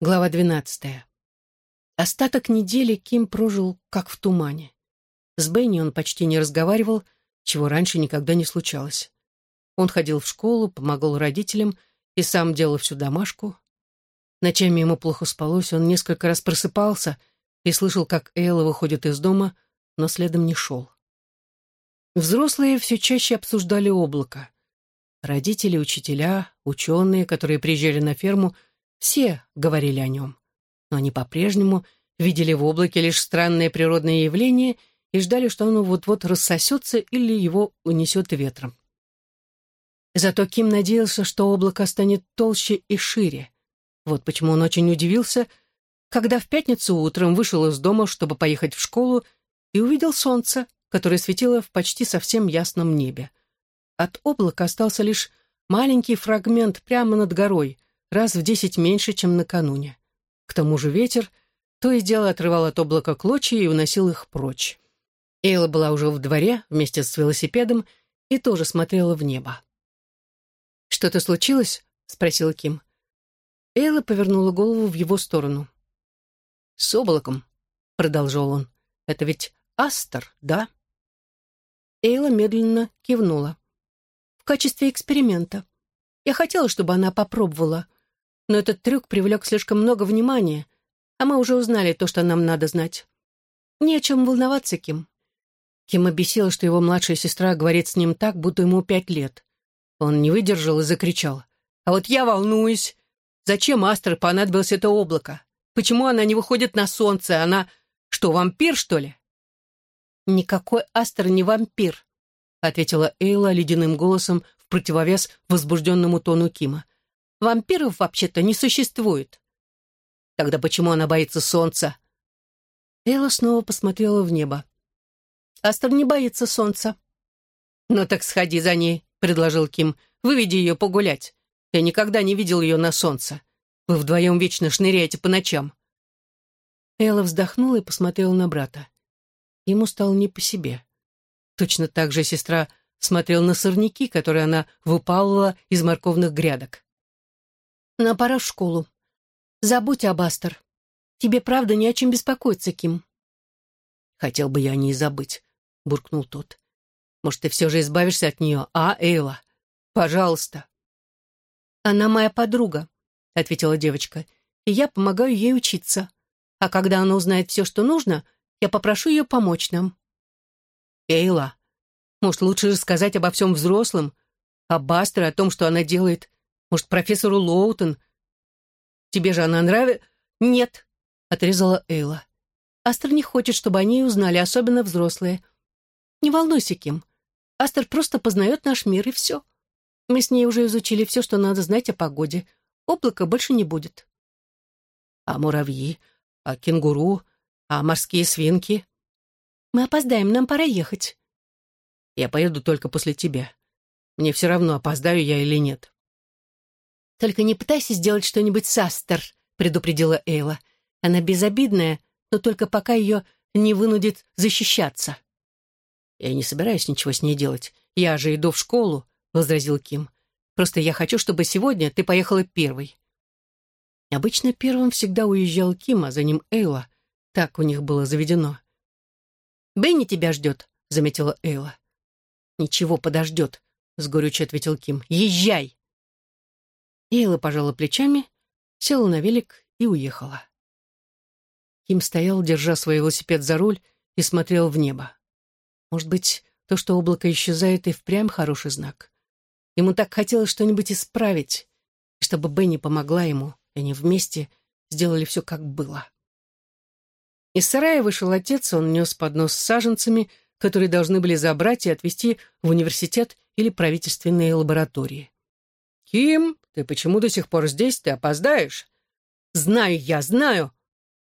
Глава двенадцатая. Остаток недели Ким прожил как в тумане. С Бенни он почти не разговаривал, чего раньше никогда не случалось. Он ходил в школу, помогал родителям и сам делал всю домашку. Ночами ему плохо спалось, он несколько раз просыпался и слышал, как Элла выходит из дома, но следом не шел. Взрослые все чаще обсуждали облако. Родители, учителя, ученые, которые приезжали на ферму — все говорили о нем, но они по-прежнему видели в облаке лишь странное природное явление и ждали, что оно вот-вот рассосется или его унесет ветром. Зато Ким надеялся, что облако станет толще и шире. Вот почему он очень удивился, когда в пятницу утром вышел из дома, чтобы поехать в школу, и увидел солнце, которое светило в почти совсем ясном небе. От облака остался лишь маленький фрагмент прямо над горой, раз в десять меньше, чем накануне. К тому же ветер то и дело отрывал от облака клочья и уносил их прочь. Эйла была уже в дворе вместе с велосипедом и тоже смотрела в небо. «Что-то случилось?» — спросила Ким. Эйла повернула голову в его сторону. «С облаком», — продолжал он. «Это ведь Астер, да?» Эйла медленно кивнула. «В качестве эксперимента. Я хотела, чтобы она попробовала но этот трюк привлек слишком много внимания, а мы уже узнали то, что нам надо знать. Не о чем волноваться, Ким. Ким обесила, что его младшая сестра говорит с ним так, будто ему пять лет. Он не выдержал и закричал. «А вот я волнуюсь. Зачем Астер понадобилось это облако? Почему она не выходит на солнце? Она что, вампир, что ли?» «Никакой Астер не вампир», — ответила Эйла ледяным голосом в противовес возбужденному тону Кима. Вампиров вообще-то не существует. Тогда почему она боится солнца? Элла снова посмотрела в небо. Астер не боится солнца. «Ну так сходи за ней», — предложил Ким. «Выведи ее погулять. Я никогда не видел ее на солнце. Вы вдвоем вечно шныряете по ночам». Элла вздохнула и посмотрела на брата. Ему стало не по себе. Точно так же сестра смотрела на сорняки, которые она выпалывала из морковных грядок. Нам пора в школу. Забудь об Астер. Тебе правда не о чем беспокоиться, Ким. Хотел бы я о ней забыть, буркнул тот. Может, ты все же избавишься от нее, а, Эйла? Пожалуйста. Она моя подруга, ответила девочка, и я помогаю ей учиться. А когда она узнает все, что нужно, я попрошу ее помочь нам. Эйла, может, лучше рассказать обо всем взрослым, об Бастер, о том, что она делает, может, профессору Лоутон? Тебе же она нравится?» «Нет», — отрезала Эйла. «Астер не хочет, чтобы они узнали, особенно взрослые. Не волнуйся, Ким. Астер просто познает наш мир, и все. Мы с ней уже изучили все, что надо знать о погоде. Облака больше не будет». «А муравьи? А кенгуру? А морские свинки?» «Мы опоздаем, нам пора ехать». «Я поеду только после тебя. Мне все равно, опоздаю я или нет». «Только не пытайся сделать что-нибудь с Астер», — предупредила Эйла. «Она безобидная, но только пока ее не вынудит защищаться». «Я не собираюсь ничего с ней делать. Я же иду в школу», — возразил Ким. «Просто я хочу, чтобы сегодня ты поехала первой». Обычно первым всегда уезжал Ким, а за ним Эйла. Так у них было заведено. «Бенни тебя ждет», — заметила Эйла. «Ничего, подождет», — с горечью ответил Ким. «Езжай!» Эйла пожала плечами, села на велик и уехала. Ким стоял, держа свой велосипед за руль, и смотрел в небо. Может быть, то, что облако исчезает, и впрямь хороший знак. Ему так хотелось что-нибудь исправить, и чтобы Бенни помогла ему, и они вместе сделали все, как было. Из сарая вышел отец, он нес поднос с саженцами, которые должны были забрать и отвезти в университет или правительственные лаборатории. «Ким, ты почему до сих пор здесь? Ты опоздаешь?» «Знаю я, знаю!»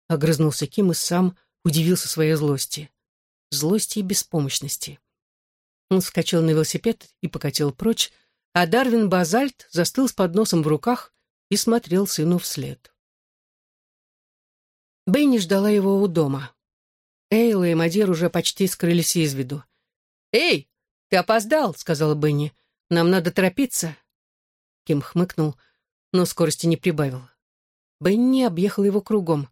Огрызнулся Ким и сам удивился своей злости. Злости и беспомощности. Он вскочил на велосипед и покатил прочь, а Дарвин Базальт застыл с подносом в руках и смотрел сыну вслед. Бенни ждала его у дома. Эйла и Мадир уже почти скрылись из виду. «Эй, ты опоздал!» — сказала Бенни. «Нам надо торопиться. Ким хмыкнул, но скорости не прибавил. Бенни объехала его кругом.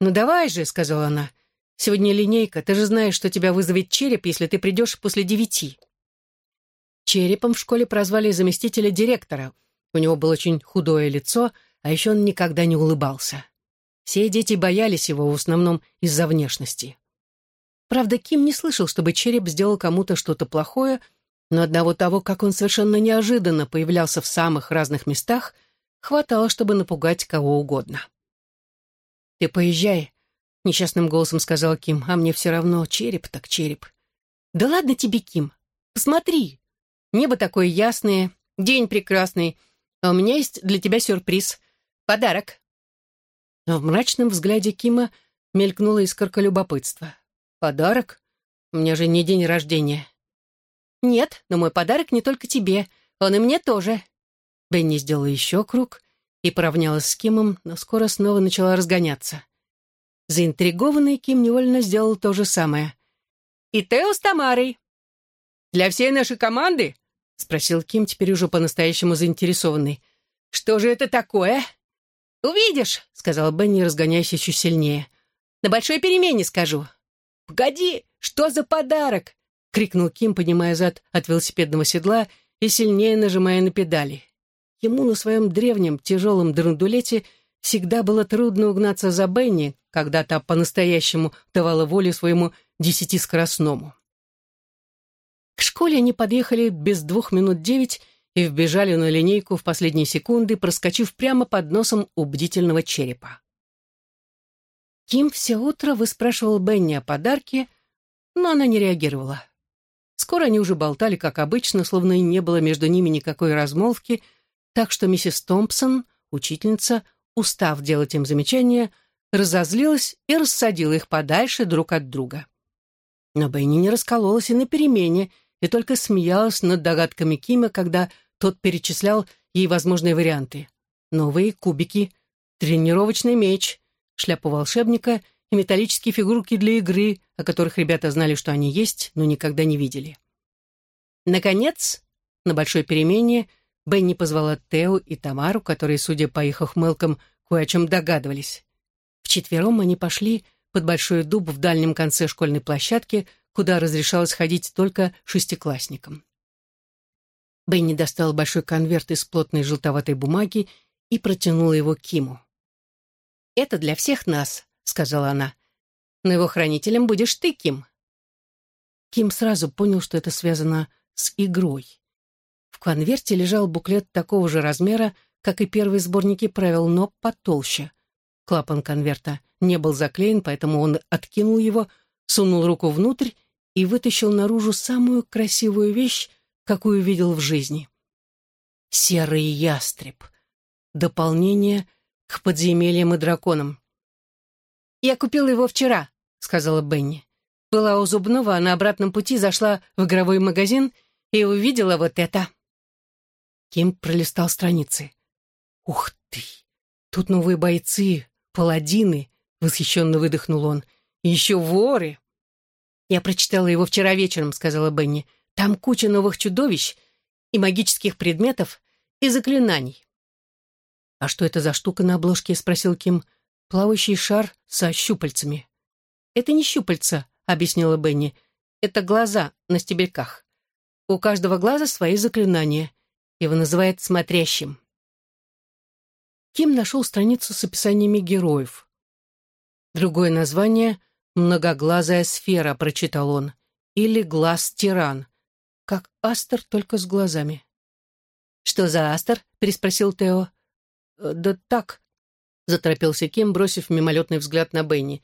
«Ну давай же», — сказала она. «Сегодня линейка. Ты же знаешь, что тебя вызовет череп, если ты придешь после девяти». Черепом в школе прозвали заместителя директора. У него было очень худое лицо, а еще он никогда не улыбался. Все дети боялись его в основном из-за внешности. Правда, Ким не слышал, чтобы череп сделал кому-то что-то плохое, но одного того, как он совершенно неожиданно появлялся в самых разных местах, хватало, чтобы напугать кого угодно. «Ты поезжай», — несчастным голосом сказал Ким, «а мне все равно, череп так череп». «Да ладно тебе, Ким, посмотри. Небо такое ясное, день прекрасный, а у меня есть для тебя сюрприз. Подарок». Но в мрачном взгляде Кима мелькнула искорка любопытства. «Подарок? У меня же не день рождения». «Нет, но мой подарок не только тебе, он и мне тоже». Бенни сделала еще круг и поравнялась с Кимом, но скоро снова начала разгоняться. Заинтригованный Ким невольно сделал то же самое. «И Тео с Тамарой». «Для всей нашей команды?» — спросил Ким, теперь уже по-настоящему заинтересованный. «Что же это такое?» «Увидишь», — сказал Бенни, разгоняясь еще сильнее. «На большой перемене скажу». «Погоди, что за подарок?» — крикнул Ким, поднимая зад от велосипедного седла и сильнее нажимая на педали. Ему на своем древнем тяжелом драндулете всегда было трудно угнаться за Бенни, когда та по-настоящему давала волю своему десятискоростному. К школе они подъехали без двух минут девять и вбежали на линейку в последние секунды, проскочив прямо под носом у бдительного черепа. Ким все утро выспрашивал Бенни о подарке, но она не реагировала. Скоро они уже болтали, как обычно, словно и не было между ними никакой размолвки, так что миссис Томпсон, учительница, устав делать им замечания, разозлилась и рассадила их подальше друг от друга. Но Бенни не раскололась и на перемене, и только смеялась над догадками Кима, когда тот перечислял ей возможные варианты. Новые кубики, тренировочный меч, шляпу волшебника и металлические фигурки для игры, о которых ребята знали, что они есть, но никогда не видели. Наконец, на большой перемене, Бенни позвала Тео и Тамару, которые, судя по их ухмылкам, кое о чем догадывались. Вчетвером они пошли под большой дуб в дальнем конце школьной площадки, куда разрешалось ходить только шестиклассникам. Бенни достал большой конверт из плотной желтоватой бумаги и протянула его Киму. «Это для всех нас», — сказала она. «Но его хранителем будешь ты, Ким». Ким сразу понял, что это связано с игрой. В конверте лежал буклет такого же размера, как и первые сборники правил, но потолще. Клапан конверта не был заклеен, поэтому он откинул его, сунул руку внутрь и вытащил наружу самую красивую вещь, какую видел в жизни. Серый ястреб. Дополнение к подземельям и драконам. «Я купила его вчера», — сказала Бенни. Была у зубного, а на обратном пути зашла в игровой магазин и увидела вот это. Ким пролистал страницы. «Ух ты! Тут новые бойцы, паладины!» — восхищенно выдохнул он. «И еще воры!» «Я прочитала его вчера вечером», — сказала Бенни. «Там куча новых чудовищ и магических предметов и заклинаний». «А что это за штука на обложке?» — спросил Ким. «Плавающий шар со щупальцами». «Это не щупальца», — объяснила Бенни. «Это глаза на стебельках. У каждого глаза свои заклинания. Его называют смотрящим». Ким нашел страницу с описаниями героев. Другое название «Многоглазая сфера», — прочитал он, или «Глаз-тиран», как Астер, только с глазами. «Что за Астер?» — переспросил Тео. «Э, «Да так», — заторопился Ким, бросив мимолетный взгляд на Бенни.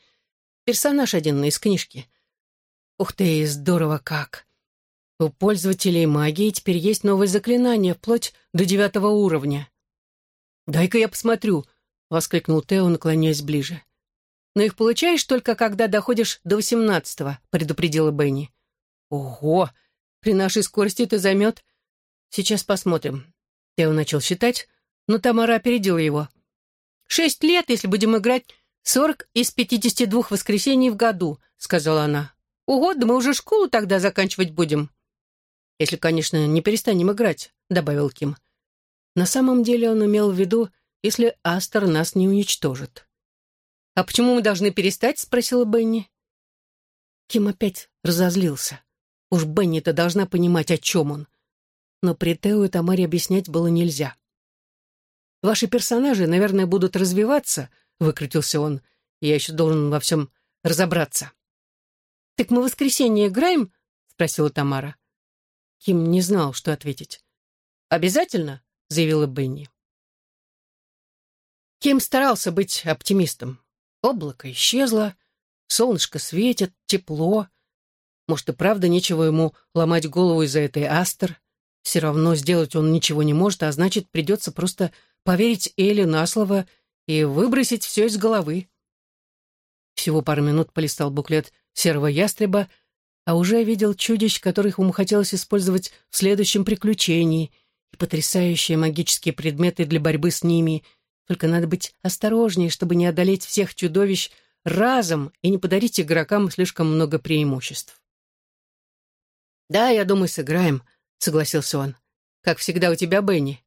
«Персонаж один из книжки». «Ух ты, здорово как!» У пользователей магии теперь есть новое заклинание, вплоть до девятого уровня. «Дай-ка я посмотрю», — воскликнул Тео, наклоняясь ближе. «Но их получаешь только, когда доходишь до восемнадцатого», — предупредила Бенни. «Ого! При нашей скорости это займет...» «Сейчас посмотрим». Тео начал считать, но Тамара опередила его. «Шесть лет, если будем играть сорок из пятидесяти двух воскресений в году», — сказала она. «Ого, да мы уже школу тогда заканчивать будем». «Если, конечно, не перестанем играть», — добавил Ким. На самом деле он имел в виду, если Астер нас не уничтожит. «А почему мы должны перестать?» — спросила Бенни. Ким опять разозлился. Уж Бенни-то должна понимать, о чем он. Но при Тео и Тамаре объяснять было нельзя. «Ваши персонажи, наверное, будут развиваться», — выкрутился он. «Я еще должен во всем разобраться». «Так мы в воскресенье играем?» — спросила Тамара. Ким не знал, что ответить. «Обязательно?» — заявила Бенни. Ким старался быть оптимистом. Облако исчезло, солнышко светит, тепло. Может, и правда нечего ему ломать голову из-за этой астер. Все равно сделать он ничего не может, а значит, придется просто поверить Эле на слово и выбросить все из головы. Всего пару минут полистал буклет серого ястреба, а уже видел чудищ, которых ему хотелось использовать в следующем приключении, и потрясающие магические предметы для борьбы с ними — только надо быть осторожнее, чтобы не одолеть всех чудовищ разом и не подарить игрокам слишком много преимуществ. «Да, я думаю, сыграем», — согласился он. «Как всегда у тебя, Бенни».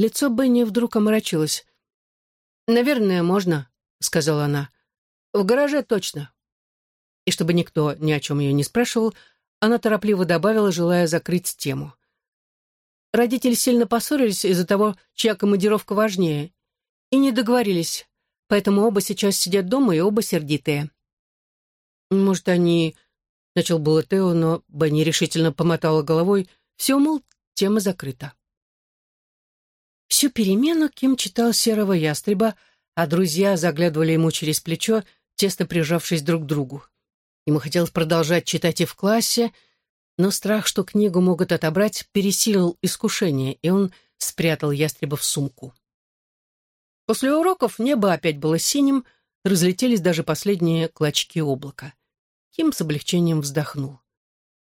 Лицо Бенни вдруг омрачилось. «Наверное, можно», — сказала она. «В гараже точно». И чтобы никто ни о чем ее не спрашивал, она торопливо добавила, желая закрыть тему. Родители сильно поссорились из-за того, чья командировка важнее, и не договорились, поэтому оба сейчас сидят дома и оба сердитые. Может, они... Начал было Тео, но Бенни решительно помотала головой. Все, мол, тема закрыта. Всю перемену Ким читал «Серого ястреба», а друзья заглядывали ему через плечо, тесно прижавшись друг к другу. Ему хотелось продолжать читать и в классе, но страх, что книгу могут отобрать, пересилил искушение, и он спрятал ястреба в сумку. После уроков небо опять было синим, разлетелись даже последние клочки облака. Ким с облегчением вздохнул.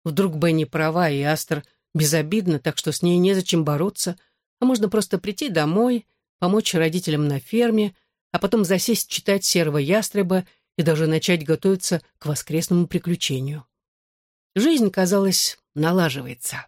Вдруг Бенни права, и Астер безобидна, так что с ней незачем бороться, а можно просто прийти домой, помочь родителям на ферме, а потом засесть читать «Серого ястреба» и даже начать готовиться к воскресному приключению. Жизнь, казалось, налаживается.